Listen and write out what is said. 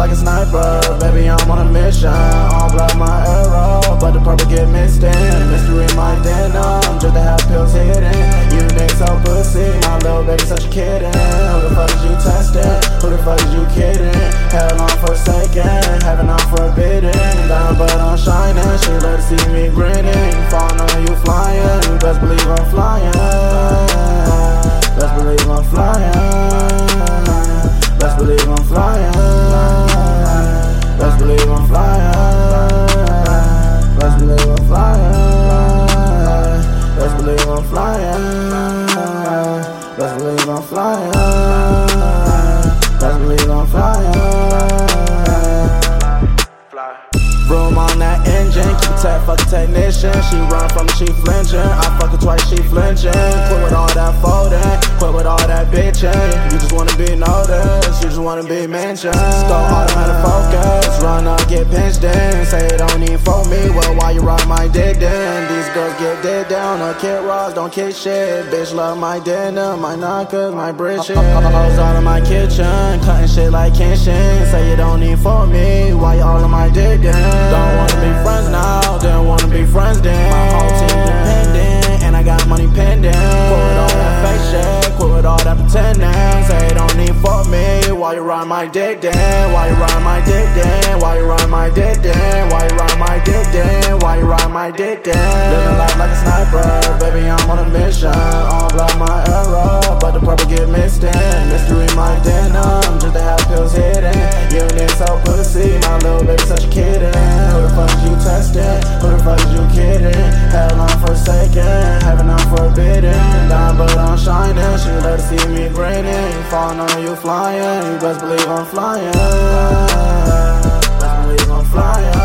like a sniper. Baby, I'm on a mission. All black my arrow, but the purple get mixed in. Mystery my denim, just to have pills hidden. You niggas so pussy, my little baby such a kitten. Who the fuck is you testing? Who the fuck is you kidding? Hell, I'm forsaken, heaven I'm forbidden. Down but flying. Best believe I'm flying. Best believe I'm flying. Room on that engine, keep tech, fuck a technician. She run from me, she flinching. I fuck her twice, she flinching. Quit with all that folding, quit with all that bitching. You just wanna be noticed, you just wanna be mentioned. Go automatic focus, run up, get pinched in. Say it don't need for me, well, why you ride my dick then? These girls get dead I kick rocks, don't kick shit. Bitch love my dinner, my knockers, my britches. Hoes out of my kitchen, cutting shit like Kenshin. Say you don't need for me, why you all on my dick? Don't wanna be friends now, didn't wanna be friends then. My whole team dependent, and I got money pending. Quit all that fake shit, quit all that pretending. Say you don't need for me, why you ride my dick then? Why you ride my dick then? Why you ride my dick then? Why you ride my dick then? Why you ride my dick then? Living life like a sniper, my denim just to have pills hidden. You and this old pussy, my little baby such a kitten. Who the fuck is you testing? Who the fuck is you kidding? Hell, I'm forsaken, heaven I'm forbidden. Down but I'm shining, she love to see me grinning. Falling on you flying, you best believe I'm flying. Best believe I'm flying.